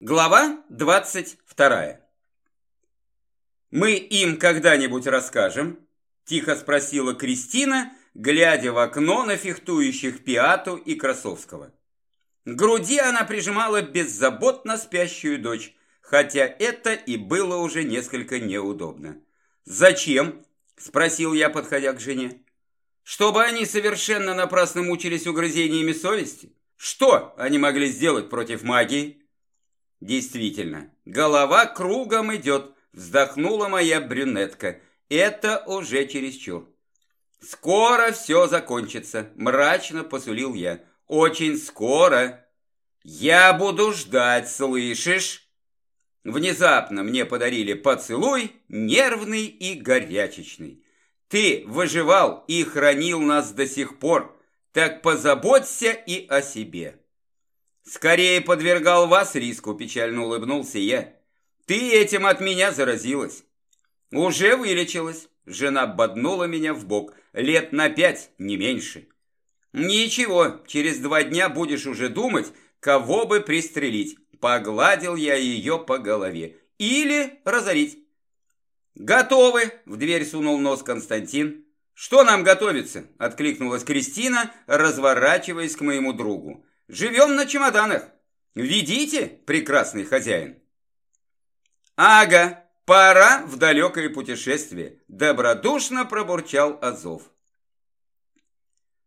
Глава 22. «Мы им когда-нибудь расскажем?» – тихо спросила Кристина, глядя в окно на фехтующих Пиату и Красовского. К груди она прижимала беззаботно спящую дочь, хотя это и было уже несколько неудобно. «Зачем?» – спросил я, подходя к жене. «Чтобы они совершенно напрасно мучились угрызениями совести? Что они могли сделать против магии?» Действительно, голова кругом идет, вздохнула моя брюнетка. Это уже чересчур. Скоро все закончится, мрачно посулил я. Очень скоро. Я буду ждать, слышишь? Внезапно мне подарили поцелуй, нервный и горячечный. Ты выживал и хранил нас до сих пор, так позаботься и о себе. «Скорее подвергал вас риску», – печально улыбнулся я. «Ты этим от меня заразилась». «Уже вылечилась», – жена боднула меня в бок. «Лет на пять, не меньше». «Ничего, через два дня будешь уже думать, кого бы пристрелить». Погладил я ее по голове. «Или разорить». «Готовы!» – в дверь сунул нос Константин. «Что нам готовиться?» – откликнулась Кристина, разворачиваясь к моему другу. Живем на чемоданах. Ведите, прекрасный хозяин. Ага, пора в далекое путешествие, добродушно пробурчал Азов.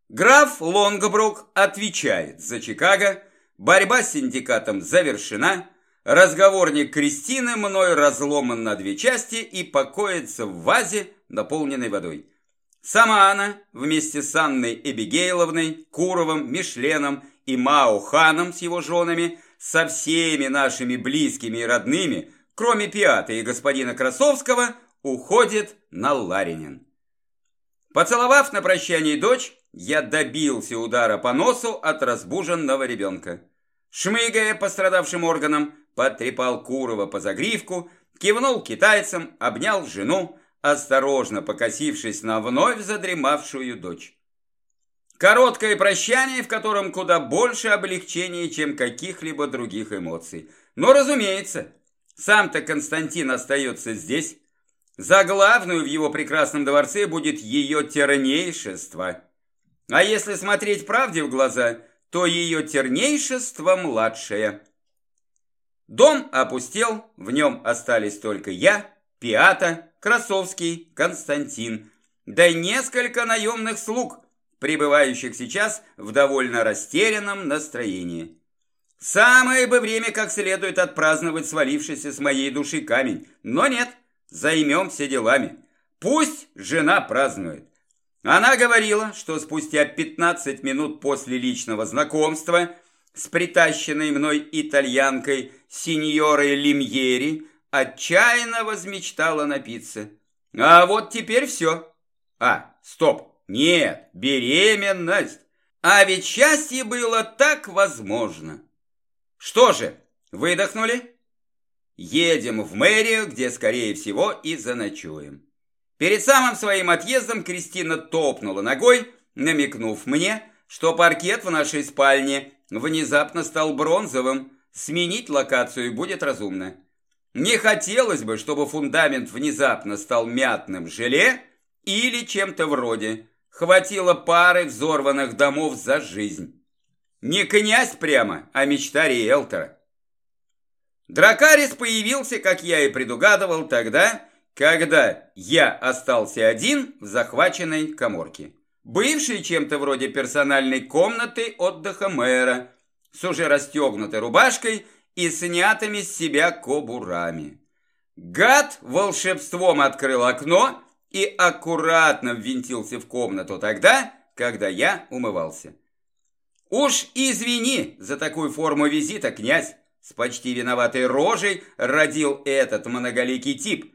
Граф Лонгбрук отвечает за Чикаго, борьба с синдикатом завершена, разговорник Кристины мной разломан на две части и покоится в вазе, наполненной водой. Сама она вместе с Анной Эбигейловной, Куровым, Мишленом и Мао Ханом с его женами, со всеми нашими близкими и родными, кроме Пиата и господина Красовского, уходит на Ларинин. Поцеловав на прощание дочь, я добился удара по носу от разбуженного ребенка. Шмыгая пострадавшим органом, потрепал Курова по загривку, кивнул китайцам, обнял жену, осторожно покосившись на вновь задремавшую дочь. Короткое прощание, в котором куда больше облегчения, чем каких-либо других эмоций. Но, разумеется, сам-то Константин остается здесь. За главную в его прекрасном дворце будет ее тернейшество. А если смотреть правде в глаза, то ее тернейшество младшее. Дом опустел, в нем остались только я, Пиата, Красовский, Константин, да несколько наемных слуг – пребывающих сейчас в довольно растерянном настроении. Самое бы время как следует отпраздновать свалившийся с моей души камень, но нет, займемся делами. Пусть жена празднует. Она говорила, что спустя 15 минут после личного знакомства с притащенной мной итальянкой сеньорой Лимьери отчаянно возмечтала напиться. А вот теперь все. А, стоп. Нет, беременность. А ведь счастье было так возможно. Что же, выдохнули? Едем в мэрию, где, скорее всего, и заночуем. Перед самым своим отъездом Кристина топнула ногой, намекнув мне, что паркет в нашей спальне внезапно стал бронзовым, сменить локацию будет разумно. Не хотелось бы, чтобы фундамент внезапно стал мятным желе или чем-то вроде, Хватило пары взорванных домов за жизнь. Не князь прямо, а мечта риэлтора. Дракарис появился, как я и предугадывал, тогда, когда я остался один в захваченной коморке. Бывшей чем-то вроде персональной комнаты отдыха мэра, с уже расстегнутой рубашкой и снятыми с себя кобурами. Гад волшебством открыл окно и аккуратно ввинтился в комнату тогда, когда я умывался. «Уж извини за такую форму визита, князь!» С почти виноватой рожей родил этот многоликий тип.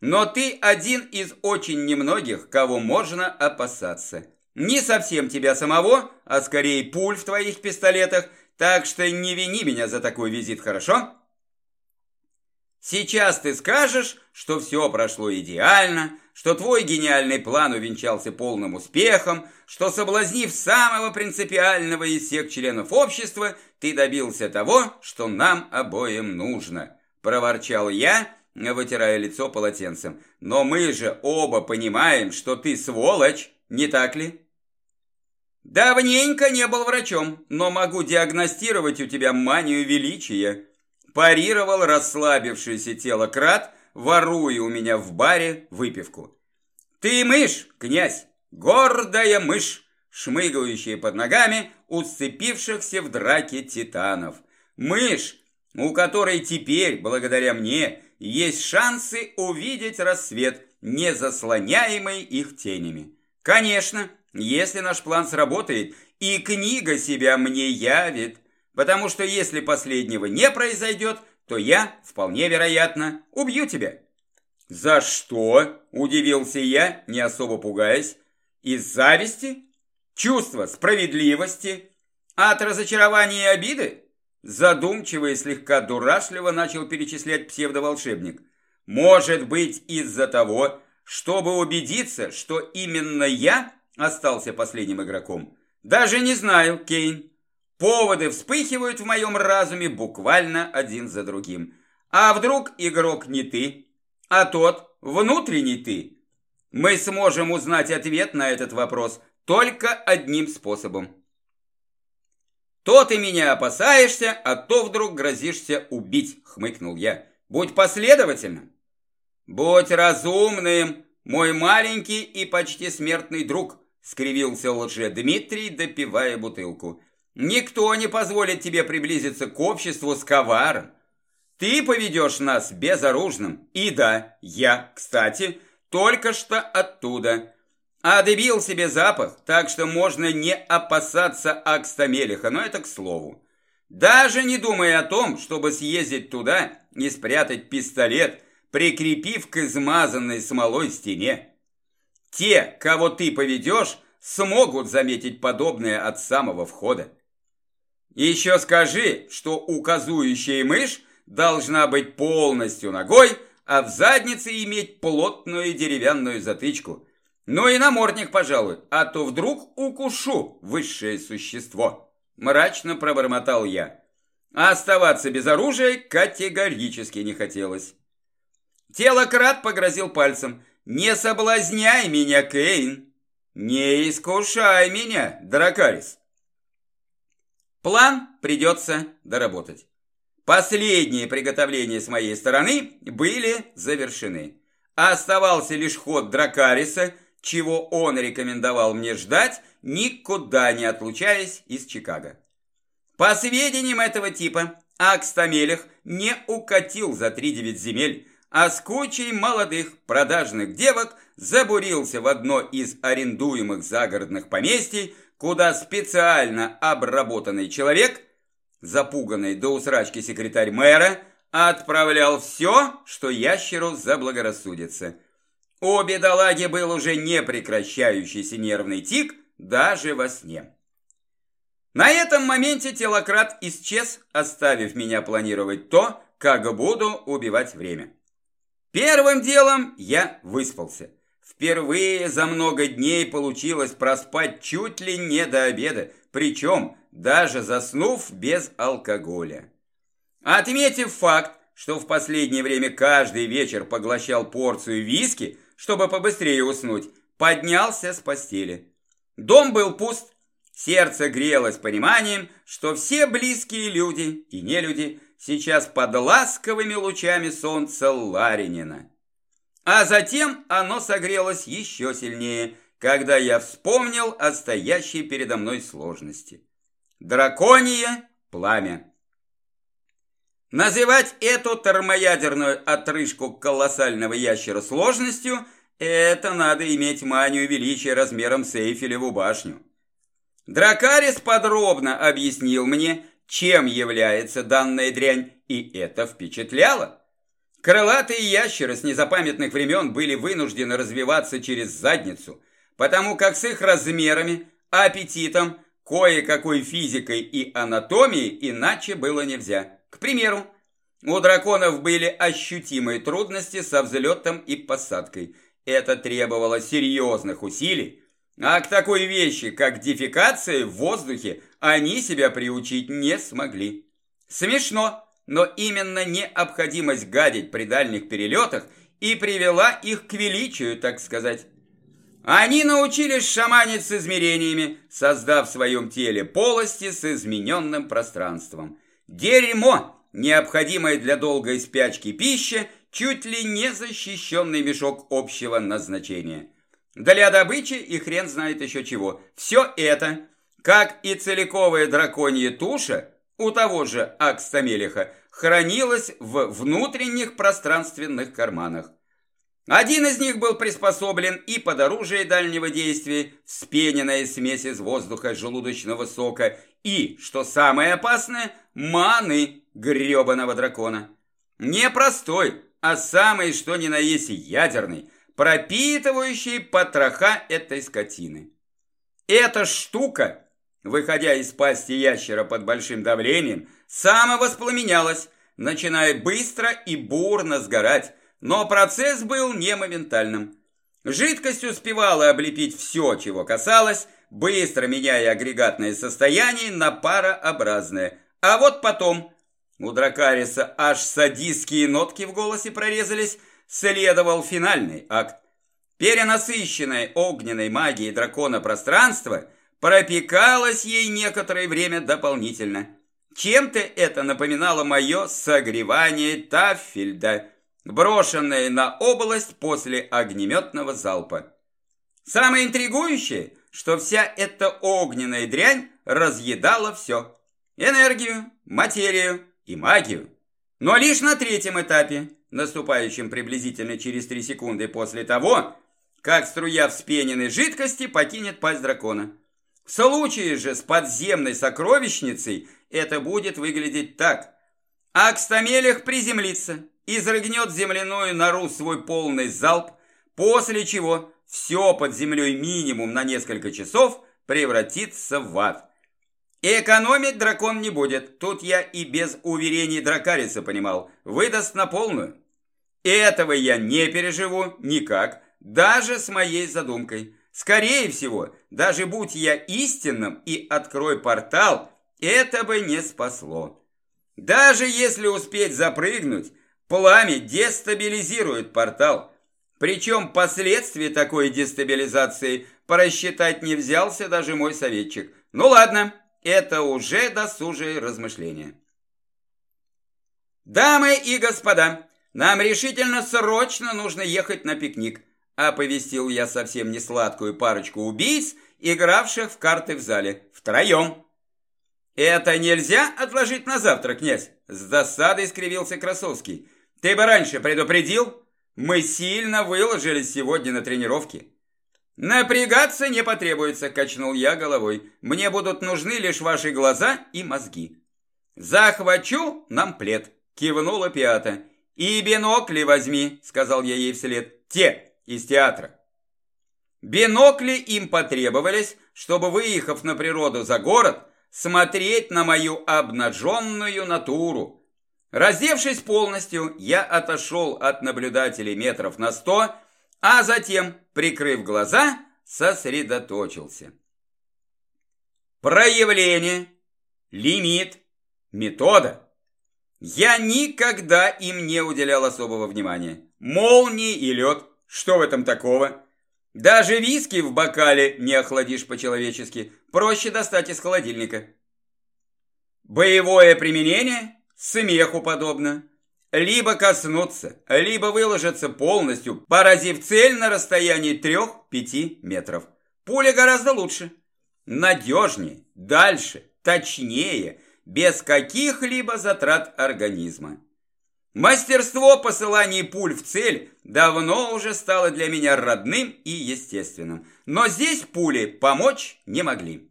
«Но ты один из очень немногих, кого можно опасаться. Не совсем тебя самого, а скорее пуль в твоих пистолетах, так что не вини меня за такой визит, хорошо?» Сейчас ты скажешь, что все прошло идеально, что твой гениальный план увенчался полным успехом, что, соблазнив самого принципиального из всех членов общества, ты добился того, что нам обоим нужно», – проворчал я, вытирая лицо полотенцем. «Но мы же оба понимаем, что ты сволочь, не так ли?» «Давненько не был врачом, но могу диагностировать у тебя манию величия», парировал расслабившееся тело крат, воруя у меня в баре выпивку. «Ты мышь, князь, гордая мышь, шмыгающая под ногами уцепившихся в драке титанов. Мышь, у которой теперь, благодаря мне, есть шансы увидеть рассвет, не заслоняемый их тенями. Конечно, если наш план сработает, и книга себя мне явит, потому что если последнего не произойдет, то я, вполне вероятно, убью тебя». «За что?» – удивился я, не особо пугаясь. «Из зависти? Чувства справедливости? От разочарования и обиды?» Задумчиво и слегка дурашливо начал перечислять псевдоволшебник. «Может быть, из-за того, чтобы убедиться, что именно я остался последним игроком? Даже не знаю, Кейн. Поводы вспыхивают в моем разуме буквально один за другим. А вдруг игрок не ты, а тот внутренний ты? Мы сможем узнать ответ на этот вопрос только одним способом. То ты меня опасаешься, а то вдруг грозишься убить, хмыкнул я. Будь последовательным. Будь разумным, мой маленький и почти смертный друг, скривился лже Дмитрий, допивая бутылку. Никто не позволит тебе приблизиться к обществу с коваром. Ты поведешь нас безоружным. И да, я, кстати, только что оттуда. Добил себе запах, так что можно не опасаться Акстамелиха, но это к слову. Даже не думая о том, чтобы съездить туда и спрятать пистолет, прикрепив к измазанной смолой стене. Те, кого ты поведешь, смогут заметить подобное от самого входа. Еще скажи, что указующая мышь должна быть полностью ногой, а в заднице иметь плотную деревянную затычку. Ну и намордник, пожалуй, а то вдруг укушу высшее существо. Мрачно пробормотал я. А оставаться без оружия категорически не хотелось. Телократ погрозил пальцем. «Не соблазняй меня, Кейн! Не искушай меня, Дракарис!» План придется доработать. Последние приготовления с моей стороны были завершены. Оставался лишь ход Дракариса, чего он рекомендовал мне ждать, никуда не отлучаясь из Чикаго. По сведениям этого типа, Акстамелих не укатил за три девять земель, а с кучей молодых продажных девок забурился в одно из арендуемых загородных поместий, куда специально обработанный человек, запуганный до усрачки секретарь мэра, отправлял все, что ящеру заблагорассудится. У бедолаги был уже не прекращающийся нервный тик даже во сне. На этом моменте телократ исчез, оставив меня планировать то, как буду убивать время. Первым делом я выспался. Впервые за много дней получилось проспать чуть ли не до обеда, причем даже заснув без алкоголя. Отметив факт, что в последнее время каждый вечер поглощал порцию виски, чтобы побыстрее уснуть, поднялся с постели. Дом был пуст, сердце грелось пониманием, что все близкие люди и нелюди сейчас под ласковыми лучами солнца Ларинина. А затем оно согрелось еще сильнее, когда я вспомнил о стоящей передо мной сложности. Драконье пламя. Называть эту термоядерную отрыжку колоссального ящера сложностью – это надо иметь манию величия размером с Эйфелеву башню. Дракарис подробно объяснил мне, чем является данная дрянь, и это впечатляло. Крылатые ящеры с незапамятных времен были вынуждены развиваться через задницу, потому как с их размерами, аппетитом, кое-какой физикой и анатомией иначе было нельзя. К примеру, У драконов были ощутимые трудности со взлетом и посадкой. Это требовало серьезных усилий, а к такой вещи, как дефекация в воздухе, они себя приучить не смогли. Смешно, но именно необходимость гадить при дальних перелетах и привела их к величию, так сказать. Они научились шаманить с измерениями, создав в своем теле полости с измененным пространством. Дерьмо, необходимое для долгой спячки пищи, чуть ли не защищенный мешок общего назначения. Для добычи и хрен знает еще чего. Все это, как и целиковая драконья туша, у того же Акстамелиха, хранилось в внутренних пространственных карманах. Один из них был приспособлен и под оружие дальнего действия, вспененная смесь из воздуха желудочного сока, и, что самое опасное, маны гребаного дракона. Не простой, а самый что ни на есть ядерный, пропитывающий потроха этой скотины. Эта штука, выходя из пасти ящера под большим давлением, самовоспламенялась, начиная быстро и бурно сгорать, но процесс был не моментальным. Жидкость успевала облепить все, чего касалось, быстро меняя агрегатное состояние на парообразное. А вот потом у Дракариса аж садистские нотки в голосе прорезались, следовал финальный акт. Перенасыщенное огненной магией дракона пространство пропекалось ей некоторое время дополнительно. Чем-то это напоминало мое согревание Таффельда, брошенное на область после огнеметного залпа. Самое интригующее, что вся эта огненная дрянь разъедала все. Энергию, материю и магию. Но лишь на третьем этапе, наступающем приблизительно через 3 секунды после того, как струя вспененной жидкости покинет пасть дракона. В случае же с подземной сокровищницей это будет выглядеть так. Акстамелих приземлится, изрыгнет земляную нору свой полный залп, после чего все под землей минимум на несколько часов превратится в ад. Экономить дракон не будет, тут я и без уверений Дракариса понимал, выдаст на полную. Этого я не переживу никак, даже с моей задумкой. Скорее всего, даже будь я истинным и открой портал, это бы не спасло. Даже если успеть запрыгнуть, пламя дестабилизирует портал. Причем последствия такой дестабилизации просчитать не взялся даже мой советчик. Ну ладно, это уже досужие размышления. Дамы и господа, нам решительно срочно нужно ехать на пикник. Оповестил я совсем не сладкую парочку убийц, игравших в карты в зале. Втроем. «Это нельзя отложить на завтра, князь?» С досадой скривился Красовский. «Ты бы раньше предупредил? Мы сильно выложились сегодня на тренировке». «Напрягаться не потребуется», – качнул я головой. «Мне будут нужны лишь ваши глаза и мозги». «Захвачу нам плед», – кивнула Пиата. «И бинокли возьми», – сказал я ей вслед. «Те, из театра». Бинокли им потребовались, чтобы, выехав на природу за город, смотреть на мою обнаженную натуру. Раздевшись полностью, я отошел от наблюдателей метров на сто, а затем, прикрыв глаза, сосредоточился. Проявление, лимит, метода. Я никогда им не уделял особого внимания. Молнии и лед, что в этом такого? Даже виски в бокале не охладишь по-человечески, проще достать из холодильника. Боевое применение смеху подобно. Либо коснуться, либо выложиться полностью, поразив цель на расстоянии 3-5 метров. Пуля гораздо лучше. Надежнее, дальше, точнее, без каких-либо затрат организма. Мастерство посылания пуль в цель давно уже стало для меня родным и естественным. Но здесь пули помочь не могли.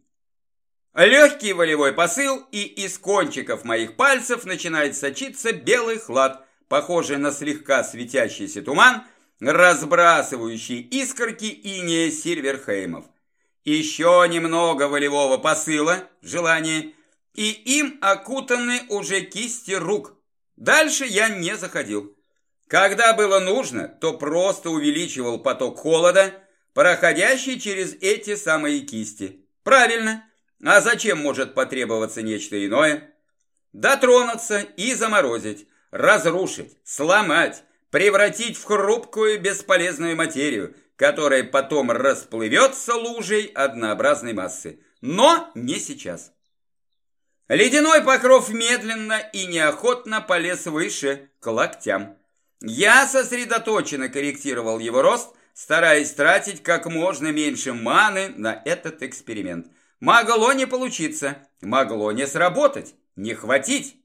Легкий волевой посыл, и из кончиков моих пальцев начинает сочиться белый хлад, похожий на слегка светящийся туман, разбрасывающий искорки иния Сильверхеймов. Еще немного волевого посыла, желания, и им окутаны уже кисти рук, Дальше я не заходил. Когда было нужно, то просто увеличивал поток холода, проходящий через эти самые кисти. Правильно. А зачем может потребоваться нечто иное? Дотронуться и заморозить, разрушить, сломать, превратить в хрупкую бесполезную материю, которая потом расплывется лужей однообразной массы. Но не сейчас. Ледяной покров медленно и неохотно полез выше, к локтям. Я сосредоточенно корректировал его рост, стараясь тратить как можно меньше маны на этот эксперимент. Могло не получиться, могло не сработать, не хватить.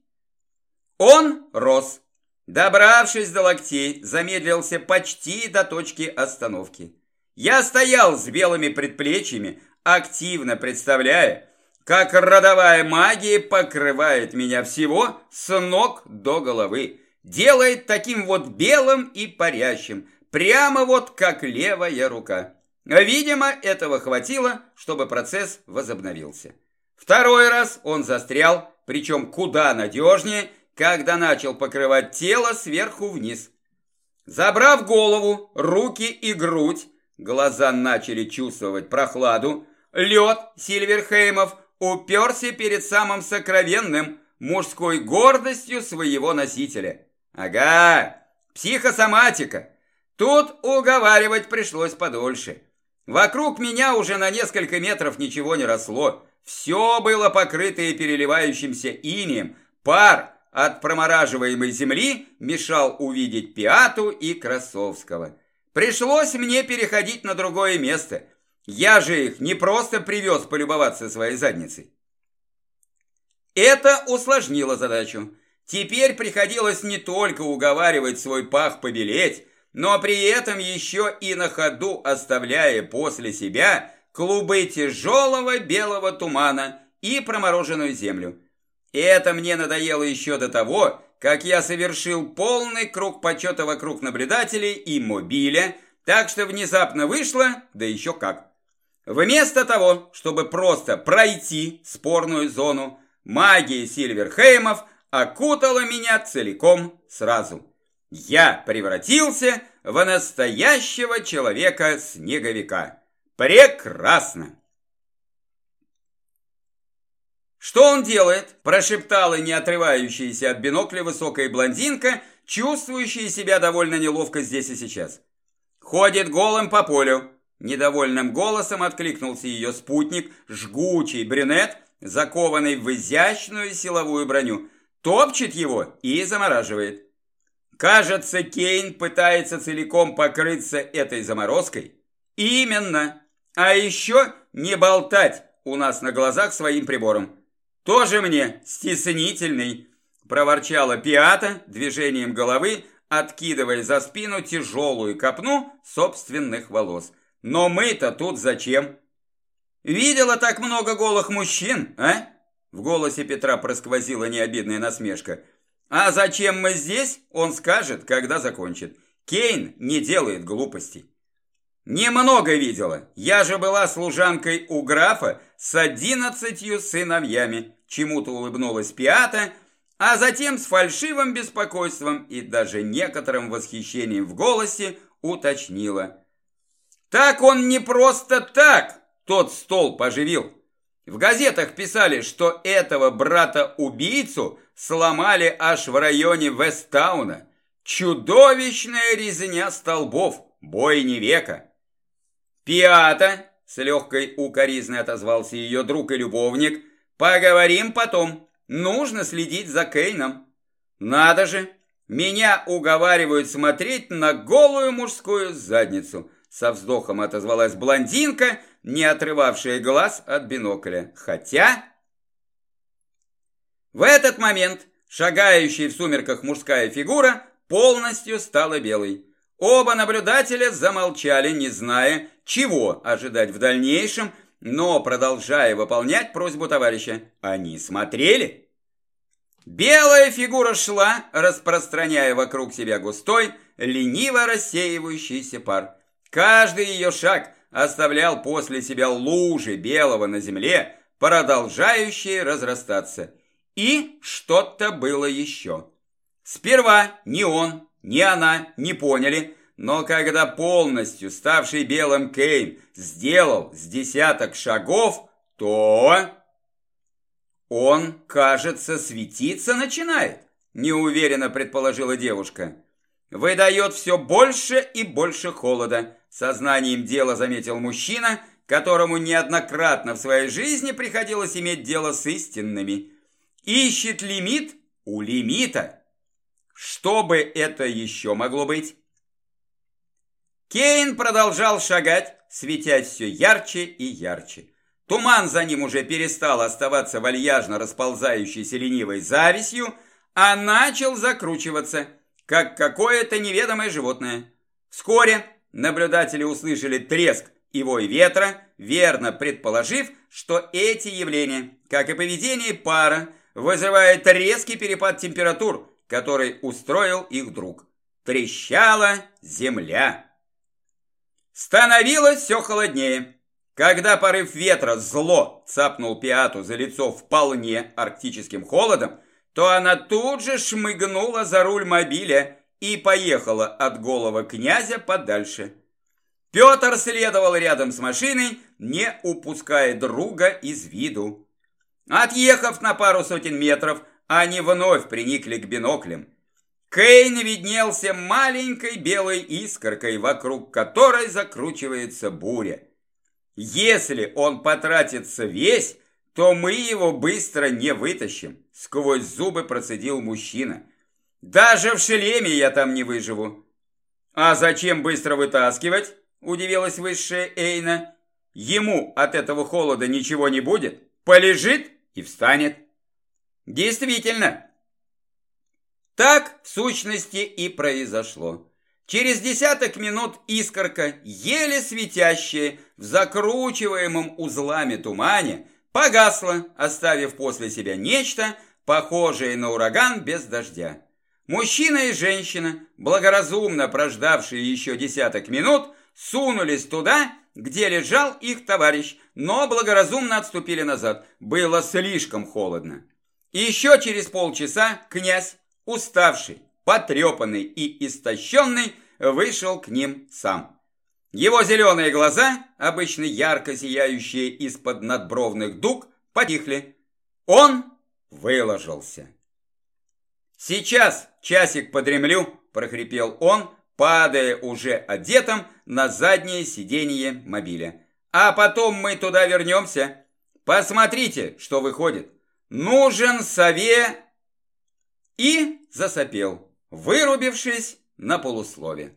Он рос. Добравшись до локтей, замедлился почти до точки остановки. Я стоял с белыми предплечьями, активно представляя, как родовая магия покрывает меня всего с ног до головы, делает таким вот белым и парящим, прямо вот как левая рука. Видимо, этого хватило, чтобы процесс возобновился. Второй раз он застрял, причем куда надежнее, когда начал покрывать тело сверху вниз. Забрав голову, руки и грудь, глаза начали чувствовать прохладу, лед Сильверхеймов уперся перед самым сокровенным мужской гордостью своего носителя. Ага, психосоматика. Тут уговаривать пришлось подольше. Вокруг меня уже на несколько метров ничего не росло. Все было покрыто и переливающимся инием. Пар от промораживаемой земли мешал увидеть Пиату и Красовского. Пришлось мне переходить на другое место – я же их не просто привез полюбоваться своей задницей. Это усложнило задачу. Теперь приходилось не только уговаривать свой пах побелеть, но при этом еще и на ходу оставляя после себя клубы тяжелого белого тумана и промороженную землю. Это мне надоело еще до того, как я совершил полный круг почета вокруг наблюдателей и мобиля, так что внезапно вышло, да еще как. Вместо того, чтобы просто пройти спорную зону, магия Сильверхеймов окутала меня целиком сразу. Я превратился в настоящего человека-снеговика. Прекрасно! «Что он делает?» – прошептала не отрывающаяся от бинокля высокая блондинка, чувствующая себя довольно неловко здесь и сейчас. «Ходит голым по полю, Недовольным голосом откликнулся ее спутник, жгучий брюнет, закованный в изящную силовую броню. Топчет его и замораживает. Кажется, Кейн пытается целиком покрыться этой заморозкой. Именно. А еще не болтать у нас на глазах своим прибором. Тоже мне стеснительный, проворчала Пиата движением головы, откидывая за спину тяжелую копну собственных волос. Но мы-то тут зачем? Видела так много голых мужчин, а? В голосе Петра просквозила необидная насмешка. А зачем мы здесь, он скажет, когда закончит. Кейн не делает глупостей. Немного видела. Я же была служанкой у графа с одиннадцатью сыновьями. Чему-то улыбнулась Пиата, а затем с фальшивым беспокойством и даже некоторым восхищением в голосе уточнила. Так он не просто так тот стол поживил. В газетах писали, что этого брата-убийцу сломали аж в районе Вестауна. Чудовищная резня столбов, бой не века. Пиата, с легкой укоризной отозвался ее друг и любовник, поговорим потом, нужно следить за Кейном. Надо же, меня уговаривают смотреть на голую мужскую задницу – со вздохом отозвалась блондинка, не отрывавшая глаз от бинокля. Хотя... В этот момент шагающая в сумерках мужская фигура полностью стала белой. Оба наблюдателя замолчали, не зная, чего ожидать в дальнейшем, но продолжая выполнять просьбу товарища. Они смотрели. Белая фигура шла, распространяя вокруг себя густой, лениво рассеивающийся пар. Каждый ее шаг оставлял после себя лужи белого на земле, продолжающие разрастаться. И что-то было еще. Сперва ни он, ни она не поняли, но когда полностью ставший белым Кейн сделал с десяток шагов, то... Он, кажется, светиться начинает, неуверенно предположила девушка. Выдает все больше и больше холода, сознанием дела заметил мужчина, которому неоднократно в своей жизни приходилось иметь дело с истинными. Ищет лимит у лимита. Что бы это еще могло быть? Кейн продолжал шагать, светясь все ярче и ярче. Туман за ним уже перестал оставаться вальяжно расползающейся ленивой завистью, а начал закручиваться, как какое-то неведомое животное. Вскоре наблюдатели услышали треск и вой ветра, верно предположив, что эти явления, как и поведение пара, вызывают резкий перепад температур, который устроил их друг. Трещала земля. Становилось все холоднее. Когда порыв ветра зло цапнул Пиату за лицо вполне арктическим холодом, то она тут же шмыгнула за руль мобиля и поехала от голого князя подальше. Петр следовал рядом с машиной, не упуская друга из виду. Отъехав на пару сотен метров, они вновь приникли к биноклям. Кейн виднелся маленькой белой искоркой, вокруг которой закручивается буря. Если он потратится весь, то мы его быстро не вытащим, сквозь зубы процедил мужчина. Даже в шлеме я там не выживу. А зачем быстро вытаскивать? Удивилась высшая Эйна. Ему от этого холода ничего не будет. Полежит и встанет. Действительно, так, в сущности, и произошло. Через десяток минут искорка, еле светящая в закручиваемом узлами тумане, погасла, оставив после себя нечто, похожее на ураган без дождя. Мужчина и женщина, благоразумно прождавшие еще десяток минут, сунулись туда, где лежал их товарищ, но благоразумно отступили назад. Было слишком холодно. еще через полчаса князь, уставший, потрепанный и истощенный, вышел к ним сам. Его зеленые глаза, обычно ярко сияющие из-под надбровных дуг, потихли. Он выложился. «Сейчас часик подремлю», – прохрипел он, падая уже одетым на заднее сиденье мобиля. «А потом мы туда вернемся. Посмотрите, что выходит. Нужен сове и засопел, вырубившись на полуслове.